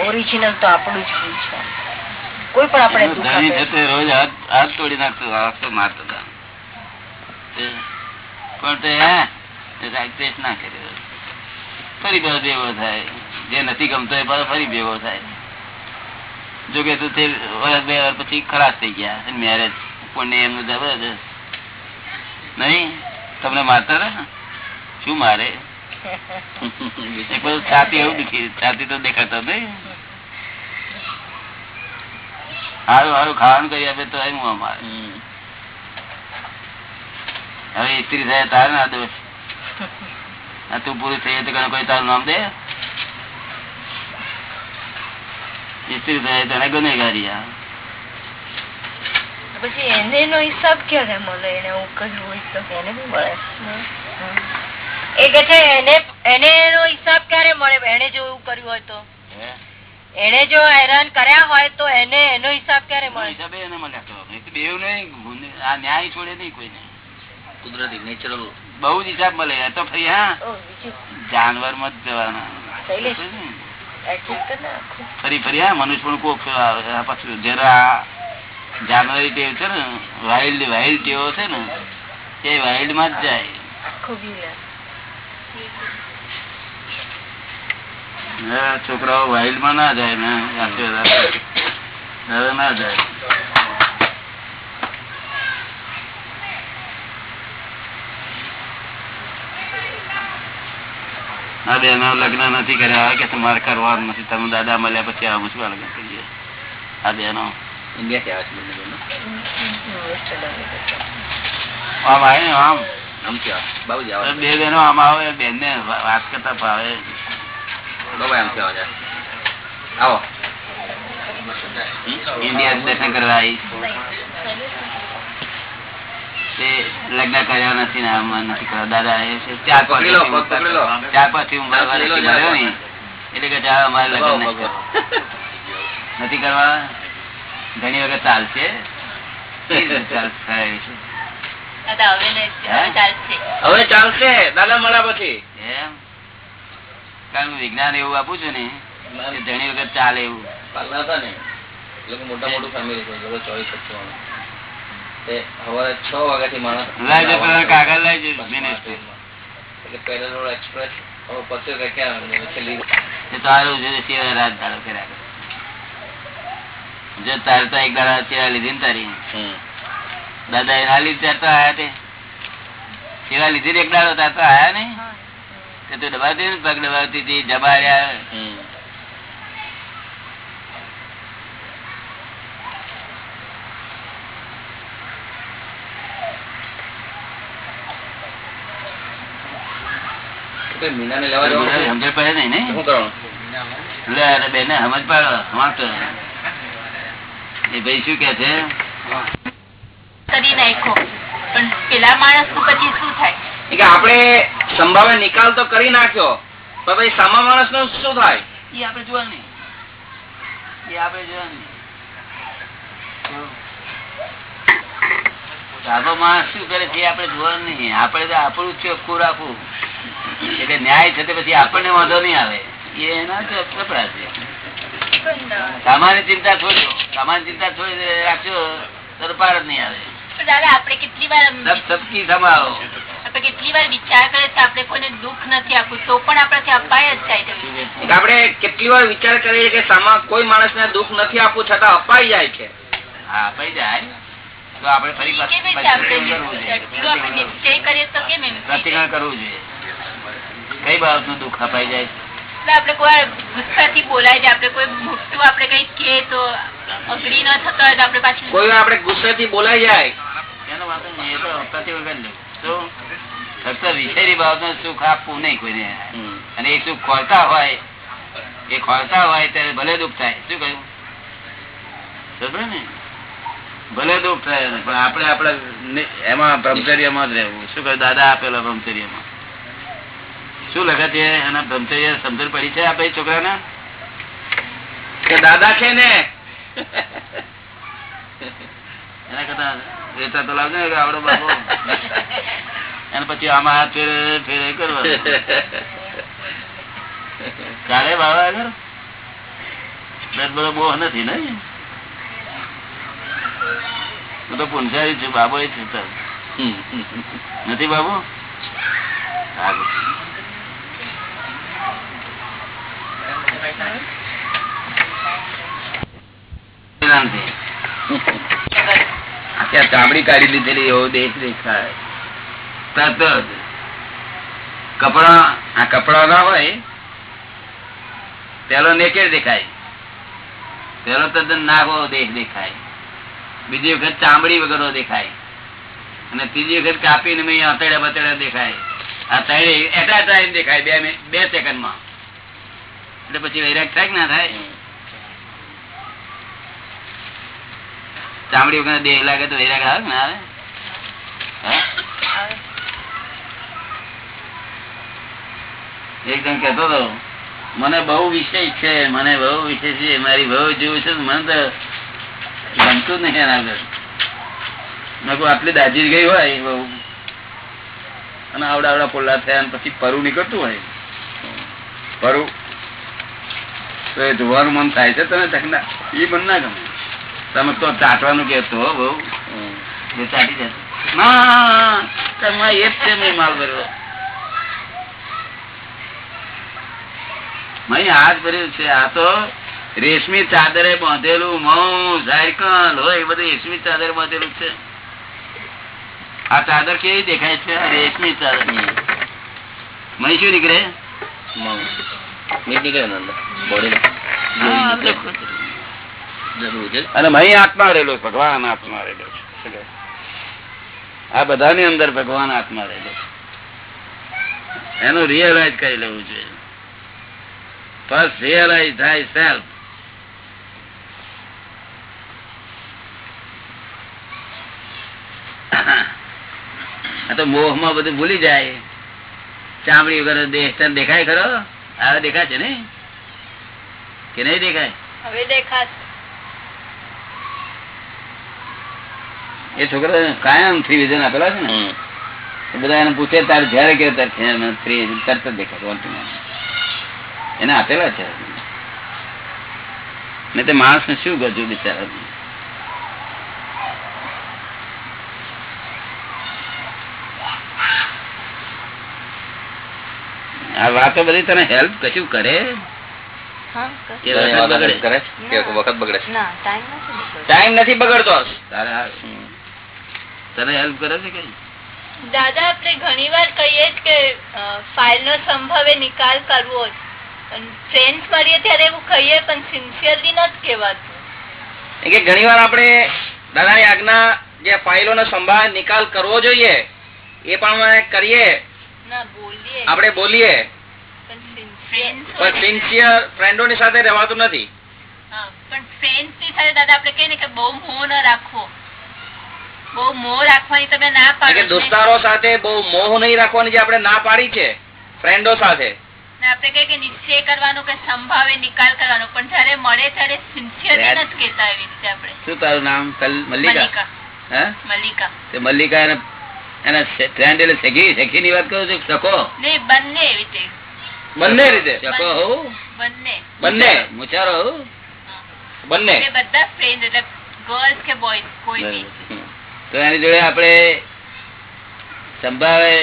ઓરિજિનલ તો આપણું જ હોય છે. કોઈ પણ આપણે ધણી રોજ હાથ તોડી નાખતો હાથ મારતો પણ તે રાગદેશ ના કર્યો ફરી પાછો ભેગો થાય. જે નથી ગમતો એ પાછો ફરી ભેગો થાય. જો કે તું તે વર્ષ બે વર્ષ પછી ખરાબ થઈ ગયા. મેરેજ પુણ્ય એમનું જબરદસ્ત નહીં? તમને મારતા શું મારે? બધું છાતી એવું દુખી છાતી તો દેખાતો નહીં. સારું સારું ખાવાનું કરી આપે તો એમ અમારે. હવે સ્ત્રી થાય તારે ના દોષ તું પૂરી થઈ તો કોઈ તારું નામ દે? સ્ત્રી થાય તને ગુનેગારી આ. પછી એને એનો હિસાબ ક્યારે મળે? એને એવું કર્યું હોય તો એને મળે. એ કે છે એને એને એનો હિસાબ ક્યારે મળે? એને જો એવું કર્યું હોય તો. એને જો હેરાન કર્યા હોય તો એને એનો હિસાબ ક્યારે મળે? હિસાબે એને મળે તો. બેવ નહીં આ ન્યાય છોડે નહીં કોઈને. કુદરતી નેચરલ બહુ જ હિસાબ મળે. તો ફરી હા. જાનવરમાં જવાના. ફરી ફરી હા મનુષ્ય પણ કોક પાછું જરા જાનવરી ટેવ છે ને વાઇલ્ડ વાઇલ્ડ ટેવો છે ને એ વાઇલ્ડમાં જ જાય. હા, છોકરાઓ વાઇલ્ડમાં ના જાય ને. હવે ના જાય. આ બેનો લગ્ન નથી કર્યા કે તમારે કરવાનું નથી. તમે દાદા મળ્યા પછી આવું છું લગ્ન કરીએ આ બેનો. ઇન્ડિયા થી આવે છે. આમ આવે ને આમ. બે બહેનો આમ આવે બેન ને વાત કરતા ફાવે આવે. ઇન્ડિયા દર્શન કરવા આવી લગ્ન કર્યા નથી ને આમાં નથી કર્યા. દાદા એ ચાર પાંચ. ચાર પાંચ મળ્યો ને એટલે કે અમારે લગ્ન નથી કરવા. ઘણી વખત ચાલશે. ચાલશે? હવે ચાલશે. દાદા મળ્યા પછી. કારણ કે વિજ્ઞાન એવું આપું છું ને ઘણી વખત ચાલે એવું. હતા ને લોકો મોટા મોટું ફેમિલી ચોવીસ પચીસ છ વાગ્યા માણસ કાગળ લાવજો, મિનિસ્ટર. એટલે પેનલ એક્સપ્રેસ પત્યો ક્યાં તારું છે સિવાય રાત દાડો કર્યા જો તારે તો એક દાડા લીધી ને તારી. દાદા એ લીધે તો આયા તે. એના લીધી એક દાડો ત્યાં તો આયા નઈ તે તું દબાવતી ને પગ દબાવતી હતી દબાડ્યા મીના ને લેવા જવાનું? સમજણ પડે નહીં ને? શું કરવાનું? બેન સમજ પાડો સમાપ્ત. એ ભાઈ શું કે છે? કરી નાખો પણ પેલા માણસનું પછી શું થાય? કે આપણે સંભાવે નિકાલ તો કરી નાખ્યો પણ પછી સામા માણસનું શું થાય? એ આપણે જોવાનું નહીં. એ આપણે જોવાનું નહીં. સાદો માણસ શું કરે છે આપણે જોવાનું નહીં. આપણે તો આપણું ચોખ્ખું રાખવું એટલે ન્યાય છે તે પછી આપણને વાંધો નહીં આવે. એ એના કપડા છે. સામાન્ય ચિંતા છોડ્યો સામાન્ય ચિંતા છોડી રાખજો તો પાર જ નહીં આવે. દાદા આપણે કેટલી વાર સબકી સમાવો. આપણે કેટલી વાર વિચાર કરે છે આપણે કોઈને દુઃખ નથી આપવું તો પણ આપણાથી અપાય જ જાય છે. કે આપણે કેટલી વાર વિચાર કરીએ કે સામા કોઈ માણસ ને દુઃખ નથી આપવું છતાં અપાઈ જાય છે. હા પૈ જાય. તો આપણે ફરી? પ્રતિક્રમણ કરવું જોઈએ? કઈ દુઃખ અપાઈ જાય એટલે આપણે કોઈ ગુસ્સા ગુસ્સાથી બોલાય છે આપણે કોઈ મોટું આપણે કઈ કે તો અઘરી ન થતો હોય તો આપણે પાછું કોઈ આપણે ગુસ્સાથી બોલાઈ જાય એનો વાંધો નહીં એ તો પ્રતિક્રમણ વગર લેવું શું ફક્ત વિષયની બાબતનું સુખ આપવું નહીં કોઈને. અને એ સુખ ખોલતા હોય એ ખોલતા હોય ત્યારે ભલે દુઃખ થાય. શું કહ્યું? ને? ભલે દુઃખ થાય પણ આપણે આપણે એમાં બ્રહ્મચર્યમાં જ રહેવું. શું કહ્યું? દાદા આપેલા બ્રહ્મચર્યમાં. શું લખે છે? એના બ્રહ્મચર્ય સમજણ પડી છે આપણે છોકરાને? કે દાદા છે ને? એના કરતા વેચા તો ને આવડો બાપો અને પછી આમાં હાથ ફેરે ફેરે કરવા ચાલે બાબા આગળ દસ બધો બહુ નથી ને હું તો પુનસારી છું બાબો એ છું. નથી બાબુ. શાંતિ. ત્યાં ચામડી કાઢી લીધેલી એવો દેશ દેખાય. તરત જ. કપડા આ કપડા ના હોય, પેલો નેકેડ દેખાય. પેલો તદ્દન નાગો દેહ દેખાય. બીજી વખત ચામડી વગરનો દેખાય. અને ત્રીજી વખત કાપીને મેં અતડ્યા બતડ્યા દેખાય. આ ત્રણે એટા ટાઈમ દેખાય બે બે સેકન્ડમાં એટલે પછી વૈરાગ થાય કે ના થાય? ચામડી વગર દેહ લાગે તો વૈરાગ આવે ને આવે? એક કેતો હતો. મને બહુ વિષય છે, મને બહુ વિષય છે, મારી બહુ જેવું છે, મને તો ગમતું નહીં એના આગળ. મેં કહું આટલી દાજી ગઈ હોય બહુ. અને આવડા આવડા પોલા થયા પછી પરું નીકળતું હોય. પરું? તો એ જોવાનું મન થાય છે તને એ મન ના ગમે. તમે તો ચાટવાનું કેતો બહુ. એ ચાટી જશે ના તમે એ જ છે મેં માલ ભર્યો. મહી હાથ ભર્યું છે. આ તો રેશમી ચાદરે બાંધેલું મઉ ઝાયકલ હોય એ બધું રેશમી ચાદર બાંધેલું છે. આ ચાદર કેવી દેખાય છે? રેશમી ચાદર મહી શું નીકળે? નીકળે બોડી જરૂર છે. અને અહીં આત્મા રહેલો ભગવાન આત્મા રહેલો છે. આ બધાની અંદર ભગવાન આત્મા રહેલો છે. એનું રિયલાઇઝ કરી લેવું જોઈએ. ફર્સ્ટ રિયલાઇઝ થાય સેલ્ફ આ તો મોહમાં બધું ભૂલી જાય. ચામડી વગર દેહ દેખાય ખરો? હવે દેખાય છે ને? કે નહીં દેખાય? હવે દેખાશે. એ છોકરા કાયમ ફ્રી વિઝન આપેલા છે ને? બધા એને પૂછે તારે જયારે કે ફ્રી તરત જ one. એને આપેલા છે. ને તે માણસ ને શું ગજુ બિચારા? આ વાતો બધી તને હેલ્પ કશું કરે? વખત બગડે. કરે? કે વખત બગડે? ના ટાઈમ નથી બગડતો. ટાઈમ નથી બગડતો તારે આ તને હેલ્પ કરે છે કઈ? દાદા આપણે ઘણી વાર કહીએ કે ફાઇલ નો સંભવે નિકાલ કરવો ફ્રેન્ડ્સ મળીએ ત્યારે એવું કહીએ પણ સિન્સિયરલી નથી કહેવાતું. કે ઘણી વાર આપણે દાદાની આજ્ઞા જે ફાઇલો નો સંભાળ નિકાલ કરવો જોઈએ એ પણ કરીએ. ના બોલીએ. આપણે બોલીએ. પણ સિન્સિયર ફ્રેન્ડો ની ફ્રેન્ડોની સાથે રહેવાતું નથી. પણ ફ્રેન્ડ્સની સાથે દાદા આપણે કહીએ ને કે બહુ મોહ ન રાખવો. બહુ મોહ રાખવાની તમે ના એટલે કે પાડો છો. દોસ્તારો સાથે બહુ મોહ નહીં રાખવાની જે આપણે ના પાડી છે ફ્રેન્ડો સાથે. આપણે કહીએ કે નિશ્ચય કરવાનો કે સંભાવે નિકાલ કરવાનો. પણ જયારે મળે ત્યારે સિન્સિયરલી That- નથી એવી રીતે આપણે. શું તારું નામ? મલ્લિકા? મલ્લિકા. મલ્લિકા. એને એના ફ્રેન્ડ એટલે સખી સખી ની વાત કરું છું? સખો ને બંને એવી રીતે. બંને રીતે? સખો હોઉં? બંને. બંને? મુચારો હોઉં? બંને? બધા ફ્રેન્ડ એટલે ગર્લ્સ કે બોયઝ કોઈ બી. તો એની જોડે આપણે સંભાવે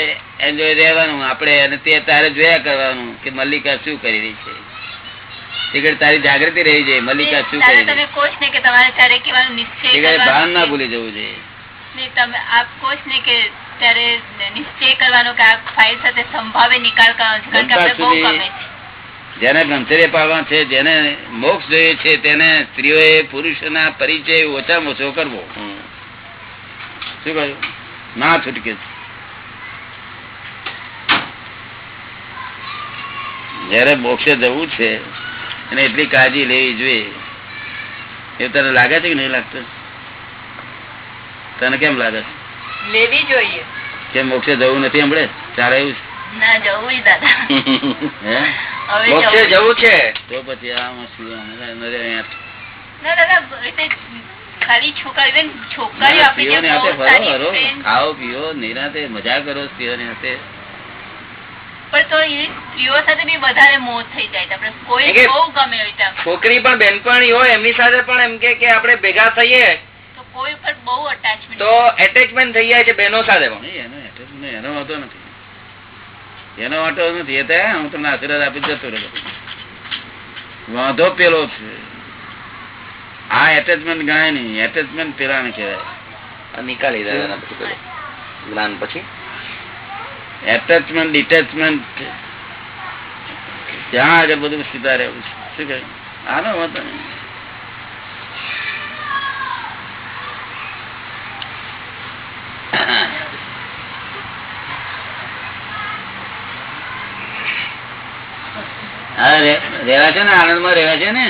એની જોડે રહેવાનું આપણે અને તે તારે જોયા કરવાનું કે મલ્લિકા શું કરી રહી છે. તારી જાગૃતિ રહી જાય મલ્લિકા શું કરી રહી તમે કોચ ને કે તમારે ત્યારે કહેવાનું નિશ્ચય ભાન ના ભૂલી જવું જોઈએ તમે આપ કોચ ને કે ત્યારે નિશ્ચય કરવાનો કે આ ફાઇલ સાથે સંભાવે નિકાલ કરવાનો છે? કારણ કે આપણે બહુ ગમે છે. જેને બ્રહ્મચર્ય પાડવા છે જેને મોક્ષ જોઈએ છે તેને સ્ત્રીઓએ પુરુષોના પરિચય ઓછામાં ઓછો કરવો. શું કહ્યું? ના છૂટકે જયારે મોક્ષે જવું છે એને એટલી કાળજી લેવી જોઈએ. એ તને લાગે છે કે નહીં લાગતું? તને કેમ લાગે છે? લેવી જોઈએ. કે મોક્ષે જવું નથી હમણે? ચાલે એવું છે? જવું છે. તો પછી આમાં શું ખાલી છોકરા છોકરીઓ આપણી ખાઓ પીઓ નિરાંતે મજા કરો સ્ત્રીઓની પણ તો એ સ્ત્રીઓ સાથે બી વધારે મોહ થઈ જાય કોઈ બહુ ગમે છોકરી પણ બેનપણી હોય એમની સાથે પણ એમ કે કે આપણે ભેગા થઈએ. તો કોઈ પર બહુ અટેચમેન્ટ તો એટેચમેન્ટ થઈ જાય છે બહેનો સાથે પણ. એનો વાંધો નથી. એનો વાંધો નથી. એ હું તમને આશીર્વાદ આપી જતો રહ્યો વાંધો પેલો છે. આ એટેચમેન્ટ ગણાય નહીં. એટેચમેન્ટ પેલા ને કહેવાય નીકાળી પછી જ્ઞાન પછી? એટેચમેન્ટ ડિટેચમેન્ટ ત્યાં આગળ બધું સીધા રહેવું છે. શું કહે? આનો વાંધો નહીં. રેવા છે ને? આનંદમાં રેવા છે ને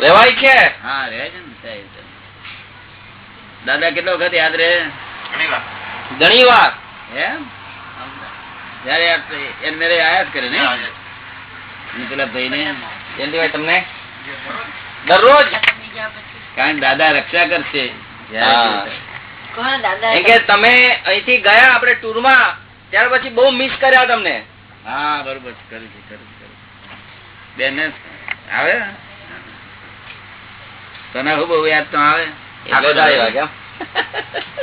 રેવાય છે? હા રહે છે ને સાહેબ દાદા કેટલો વખત યાદ રહે? ઘણી વાર એમ? જયારે આ- મેરે આયા જ કરે ને? પેલા ભાઈ ને જયંતિભાઈ તમને? દરરોજ. કારણ દાદા રક્ષા કરશે. હા. કોણ દાદા? એમ કે તમે અહીંથી ગયા આપડે ટુરમાં ત્યાર પછી બહુ મિસ કર્યા તમને. હા બરોબર કરું છું કરું છું, બેન આવે? તને હું બહુ યાદ તો આવે.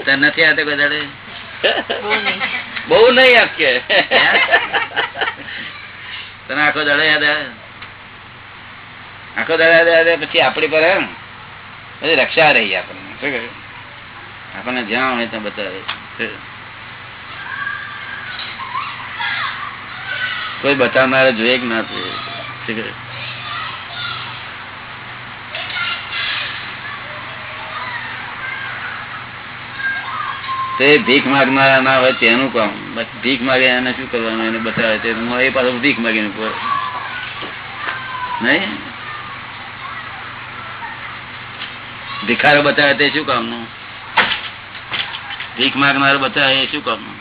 તને નથી આવતો કોઈ બહુ નહીં. નહીં આપકે તને આખો દાડો યાદ આવે? આખો દાડો યાદ આવે પછી આપડી પર બધી રક્ષા રહી આપણને. શું કહ્યું? આપણને જ્યાં હોય ત્યાં બતાવે કોઈ બતાવનારે જોઈએ કે ના જોઈએ તો એ ભીખ માગનારા ના હોય તેનું કામ ભીખ માગે એને શું કરવાનું એને બતાવે તે એ પાછું ભીખ માગીને નહીં ભિખારો બતાવે તે શું કામનું ભીખ માગનારો બતાવે એ શું કામનું?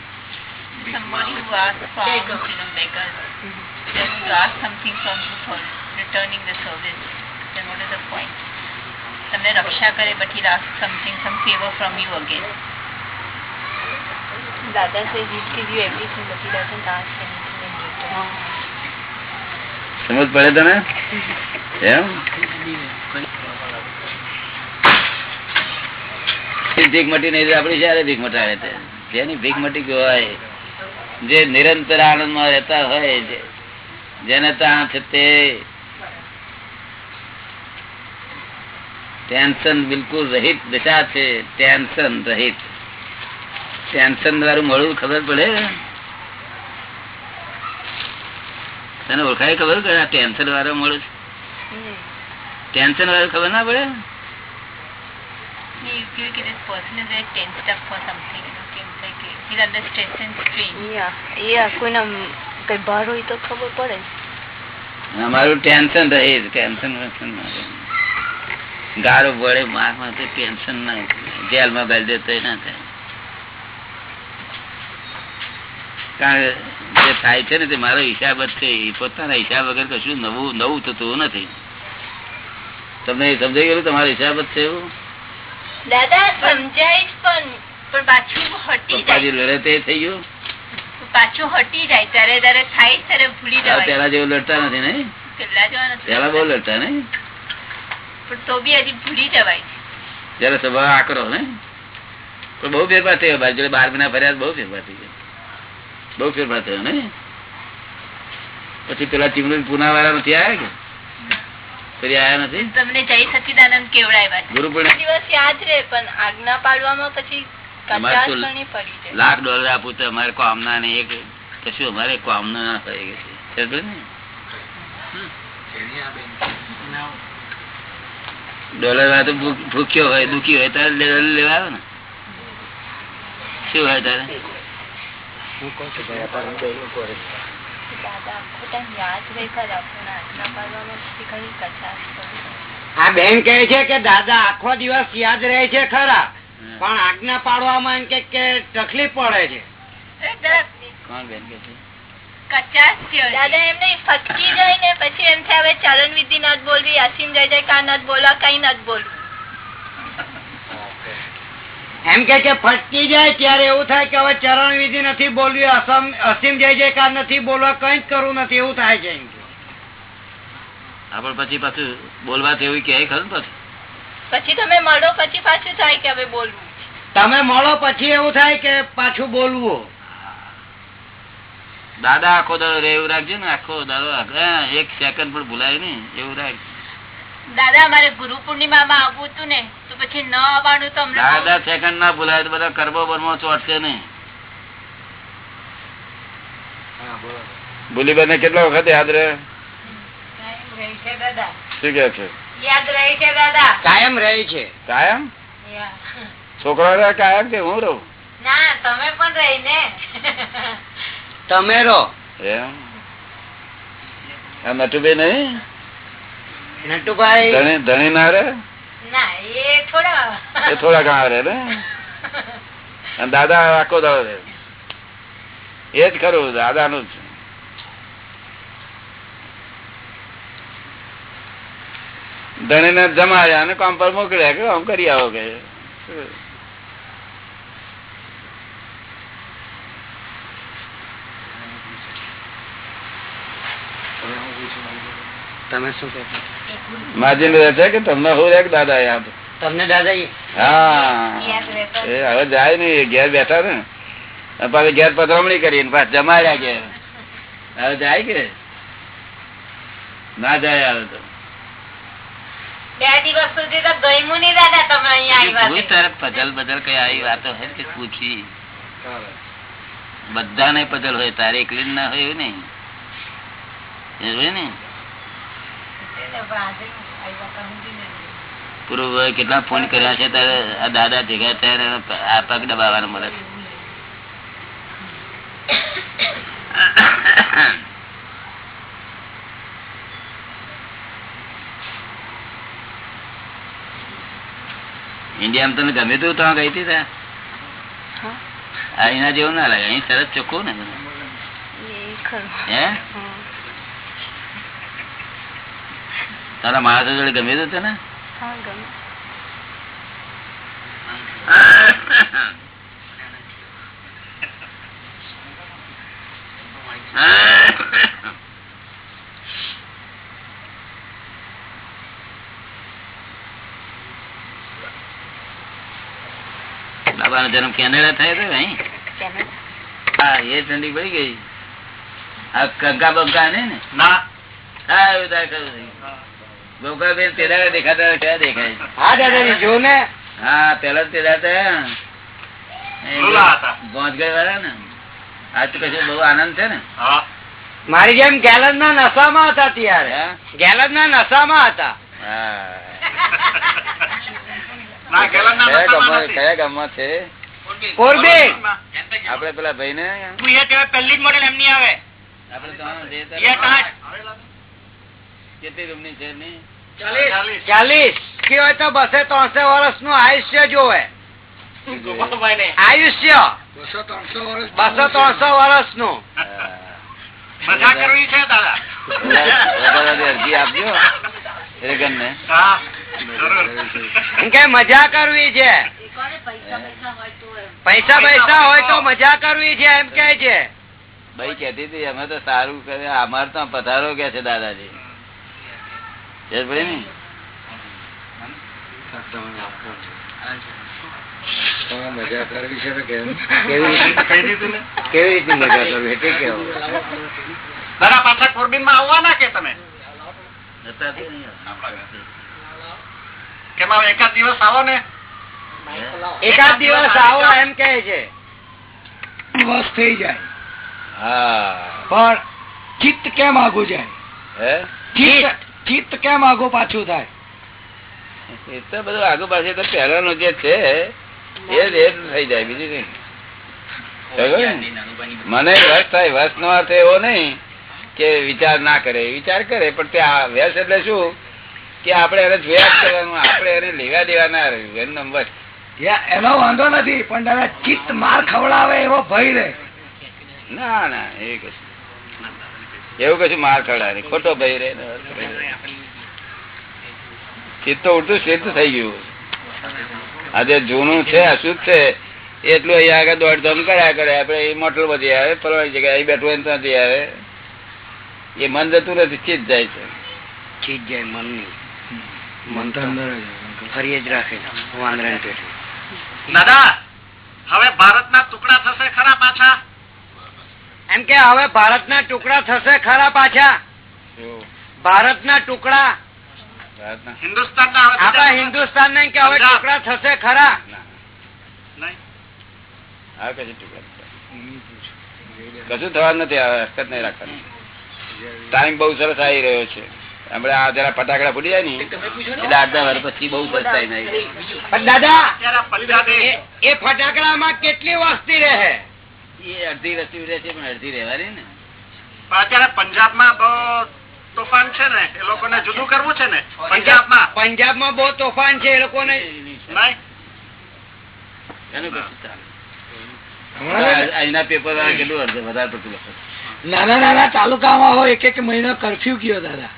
તમને રક્ષા કરે he'll ask something, some favor from you again. Dada says he'll give you everything, but he doesn't ask anything in return. સમજ પડે તને એમ ભીખ મટી નહીં આપડી જયારે ભીખ મટાડે જેની ભીખ મટી ગયો હોય જે નિરંતર આનંદમાં રહેતા હોય જેને ત્યાં છે તે ટેન્શન બિલકુલ રહિત દશા છે ટેન્શન રહિત. ટેન્શન વાળું મળવું ખબર પડે. તને ઓળખાય ખબર કે ટેન્શન વાળું મળું ટેન્શન વાળું ખબર ના પડે? You feel this person is very tensed up for something, you know, seems like he's under stress and strain. યા યા કોઈના કઈ ભાર હોય તો ખબર પડે. અમારું ટેન્શન રહે ટેન્શન ગારો પડે મારમાં ટેન્શન ના જેલમાં ગાલી દેતો ના થાય. કારણ જે થાય છે ને તે મારો હિસાબ જ છે. એ પોતાના હિસાબ વગર કશું નવું નવું થતું નથી. તમને સમજાઈ ગયું તમારો હિસાબ જ છે એવું? દાદા સમજાય પણ પાછું હટી લડે થઈ ગયું? પાછું હટી જાય. ત્યારે ત્યારે થાય ત્યારે ભૂલી જવાય. પેલા જેવું લડતા નથી ને? પેલા બહુ લડતા ને? પણ તો બી હજી ભૂલી જવાય. જયારે સ્વભાવ આકરો ને? બહુ ફેરફાર થયો બાર મહિના ફર્યા બહુ ફેરફાર થઈ ગયો બહુ ફેરફાર થયો ને? પછી પેલા ચીમડી પુના વાળા નથી આવ્યા કે? ફરી આવ્યા નથી? તમને જય સચિદાનંદ કેવડાવ્યા ગુરુ પણ દિવસ યાદ રહે પણ આજ્ઞા પાડવામાં પછી અમારે કચાશ તો ઘણી પડી જાય. લાખ ડોલર આપું તો અમારે કામના ને એક કશું અમારે કામના ના થઈ કે ને? ડોલર વાળા તો ભૂ- ભૂખ્યો હોય દુખી હોય તારે લેવા લેવા આવે ને? શું હોય તારે? કચાશ આ બેન કહે છે કે દાદા આખો દિવસ યાદ રહે છે ખરા પણ આજ્ઞા પાડવામાં એમ કે કે તકલીફ પડે છે. કોણ બેન કે છે? કચાશ. દાદા એમને ફટકી જાય ને પછી એમ થાય હવે ચરણ વિધિ નથી બોલવી અસીમ જય જય કા નથી બોલવા કઈ નથી બોલવું. એમ કે છે ફટકી જાય ત્યારે એવું થાય કે હવે ચરણ વિધિ નથી બોલવી અસમ અસીમ જય જયકાર નથી બોલવા કઈ જ કરવું નથી એવું થાય છે આપડે પછી પાછું બોલવા એવું કે ખરું ને પછી તમે મળો પછી પાછું થાય કે હવે બોલવું? તમે મળો પછી એવું થાય કે પાછું બોલવું. દાદા આખો દાડો રે એવું રાખજો ને આખો દાડો એક સેકન્ડ પણ ભૂલાય નહીં એવું રાખ દાદા અમારે ગુરુ પૂર્ણિમામાં આવવું હતું ને તો પછી ન આવવાનું તો દાદા સેકન્ડ ના ભૂલાય તો બધા કરબો બરમો ચોટશે નહીં. ભૂલી બેન કેટલો વખત યાદ રહે? શું કે છે? યાદ રહે છે દાદા. કાયમ રહે છે. કાયમ? છોકરો રહે કાયમ કે હું રહું? ના તમે પણ રહી ને તમે રહો. એમ? નટુભાઈ નહીં? નટુભાઈ? ધણી ધણી ના રે? એ થોડા. ઘણા રે ને? દાદા આખો દાડો રે. એ જ ખરું દાદાનું જ. ધણીને જમાયા અને કામ પર મોકલ્યા કે આમ કરી આવો કે. તમે શું કહો માજીને રહે છે કે તમને હું રે દાદા યાદ તમને દાદા હા. એ હવે જાય નઈ ઘેર બેઠા ને. પાછી ઘેર પધરામણી કરી પાછ જમાડ્યા ઘેર. હવે જાય કે? ના જાય હવે તો. બે દિવસ સુધી તો ગયમું નહીં દાદા તમે અહીંયા પૂછ આવ્યા તારે બદલ કઈ આવી વાતો હોય કે પૂછી. બધાને હોય તારે એકલી ના હોય એવું નહીં. એવું ને? પૂરું હોય કેટલા ફોન કર્યા છે ત્યારે આ દાદા ભેગા ત્યારે આ પગ દબાવવાનો મળે ઇન્ડિયામાં તને ગમે તું ત્યાં ગઈ હતી ત્યાં હા. જેવું ના લાગે અહીં સરસ ચોખ્ખું ને. હે? તારા માણસો જોડે ગમે તો તને? બાબાનો જન્મ કેનેડા થયો હતો અહીં હા એ ઠંડી પડી ગઈ. આ કંકા બંકા ને ને? ના. હા એવું તારે ખરું થઈ બંકા બેન તેરા દેખાતા ક્યાં દેખાય હા દાદાજી જો ને. હા પેલા. ગોંજગઢ વાળા ને. આજ તો કશું બહુ આનંદ છે ને. મારી જેમ ગેલન ના નશામાં હતા ત્યારે? ગેલન ના નશામાં હતા. કયા ગામમાં છે? કોરબી. આપડે પેલા ભાઈ ને પહેલી જ મોડેલ એમની આવે. આપડે. કેટલી રૂમની છે ચાલીસ. ચાલીસ. તો બસે ત્રણસો વર્ષનું આયુષ્ય જોવે. આયુષ્ય. બસો ત્રણસો વર્ષનું મજા કરવી છે પૈસા પૈસા હોય તો મજા કરવી છે એમ કે છે. ભાઈ કેતી હતી અમે તો સારું કરે અમારે તો પધારો કે છે દાદાજી. ને? મજા કરવી છે કેવી કહી દીધું ને? કેવી રીતે મજા કરવી? એટલે કેવું દાદા પાછા કોરબીનમાં આવવાના કે તમે? હતા કેમ હવે એકાદ દિવસ આવો ને? એકાદ દિવસ આવો એમ કે છે. બસ થઈ જાય. હા. પણ ચિત્ત કેમ આગું જાય? હે? ચિત્ત. ચિત્ત કેમ આગો પાછું થાય? એ તો બધું આગો પાછું તો પહેલાનું જે છે એ રેટ થઈ જાય બીજું કઈ મને વસ થાય વસ નો અર્થ એવો નહીં કે વિચાર ના કરે વિચાર કરે પણ તે આ વ્યસ એટલે શું કે આપણે એને જોયા જ કરવાનું આપણે એને લેવા દેવા ના રહ્યું એનું નંબર એનો વાંધો નથી પણ દાદા ચિત્ત માર ખવડાવે એવો ભય રહે ના ના એ કશું એવું કશું માર ખવડાવે ખોટો ભાઈ રે. ને. ચિત્ત તો ઉડતું સિદ્ધ થઈ ગયું. આજે જૂનું છે અશુદ્ધ છે એટલું અહીંયા આગળ દોડધામ કર્યા કરે. આપડે એ મોટલ બધી આવે ફરવાની જગ્યાએ અહીં બેઠું હોય ત્યાંથી આવે. એ મન જતું નથી ચિત્ત જાય છે. ચીજ જાય મનની મન તો ફરી જ રાખે વાંદરા દાદા હવે ભારતના ટુકડા થશે ખરા પાછા? એમ કે હવે ભારતના ટુકડા થશે ખરા પાછા? ભારતના ટુકડા? હિન્દુસ્તાન ના આપણા હિન્દુસ્તાન ને કે હવે ટુકડા થશે ખરા? ના. નહીં. આ કશું થવાનું નથી આ હરકત નહીં રાખવાની. ટાઈમ બહુ સરસ આવી રહ્યો છે. હમણાં આ જરા ફટાકડા ફૂટી જાય ને એટલે આઠ દસ પછી બહુ સરસ દાદા એ- એ ફટાકડામાં કેટલી વસ્તી રહે? એ અડધી વસ્તુ રહે છે પણ અડધી રહેવાની ને. અત્યારે પંજાબમાં બહુ તોફાન છે ને એ લોકોને જુદું કરવું છે ને? પંજાબમાં? પંજાબમાં બહુ તોફાન છે એ લખે છે. નાના નાના તાલુકામાં હોય એક એક મહિનો કરફ્યુ કયો દાદા.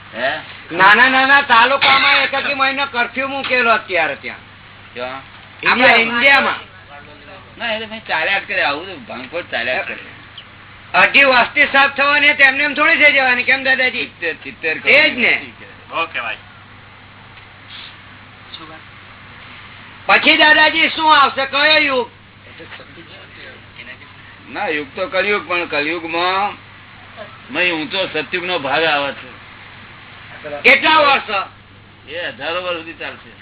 નાના નાના તાલુકામાં એક એક મહિનો કરફ્યુ મૂકેલો અત્યારે ત્યાં. આપણા ઇન્ડિયામાં ના એટલે ભાઈ ચાલ્યા જ કરે આવું ભાંગફોડ ચાલ્યા જ કરે. અઢી વસ્તી સાફ થવાની તેમને એમ થોડી થઈ જવાની. કેમ દાદાજી? સિત્તેર એ જ ને. ઓકે ભાઈ. પછી દાદાજી શું આવશે? કયો યુગ? ના યુગ તો કલયુગ પણ કલયુગમાં મય ઊંચો સતયુગ નો ભાગ આવે છે. કેટલા વર્ષ? એ હજારો વર્ષ સુધી ચાલશે.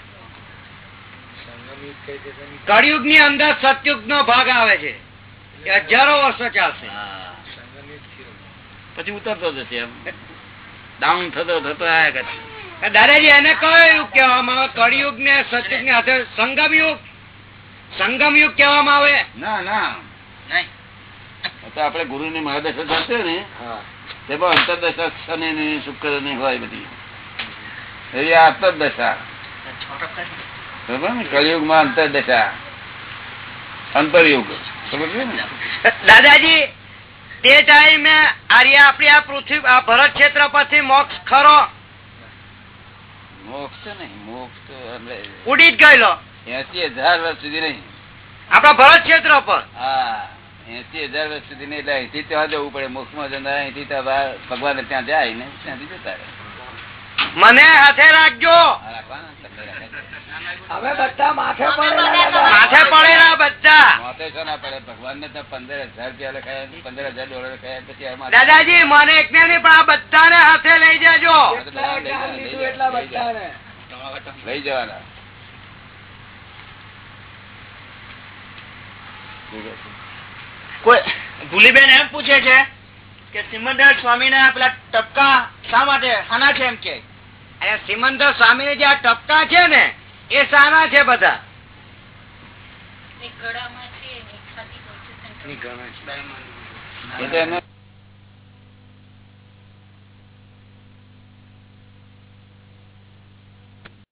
કળિયુગની અંદર સતયુગ નો ભાગ આવે છે. હજારો વર્ષો ચાલશે. પછી ઉતરતો જશે એમ. ડાઉન થતો થતો આયા કરે. દાદાજી એને કયો યુગ કહેવામાં આવે? કળિયુગ ને સતયુગ ને હાથે સંગમ યુગ? સંગમ યુગ કહેવામાં આવે? ના ના. આપડે ગુરુ ની મહાદશા થશે ને. તેમાં અંતરદશા શનિ ની શુક્રની હોય બધી. એવી આ અંતરદશા કલયુગમાં અંતરદશા અંતરયુગ. દાદાજી તે ટાઈમે આર્ય આપણી આ પૃથ્વી આ ભરત ક્ષેત્ર પરથી મોક્ષ ખરો? મોક્ષ નહીં મોક્ષ તો ઉડી જ ગયેલો. એસી હજાર વર્ષ સુધી નહીં. આપડા ભરત ક્ષેત્ર પર. હા એસી હજાર વર્ષ સુધી નહીં એટલે અહીંથી ત્યાં જવું પડે. મોક્ષમાં જતા અહીંથી ભગવાન ત્યાં જાય ને ત્યાંથી જતા રહે. મને હાથે રાખજો. હા, રાખવાના ને, તમને રાખે. હવે બધા. માથે માથે. પડેલા બધા. મોતે શો ના પડે ભગવાન મને તો પંદર હજાર રૂપિયા લખાયા પંદર હજાર ડોલર લખાયા પછી દાદાજી મને એક ને પણ આ બધાને હાથે લઈ જજો. લઈ જવાના કોઈ ભૂલીબેન એમ પૂછે છે કે સિમંદર સ્વામી ને પેલા ટપકા શા માટે હાના છે એમ કે? સિમંદર સ્વામી ને જે આ ટપકા છે ને એ શાના છે બધા? ગળામાં છે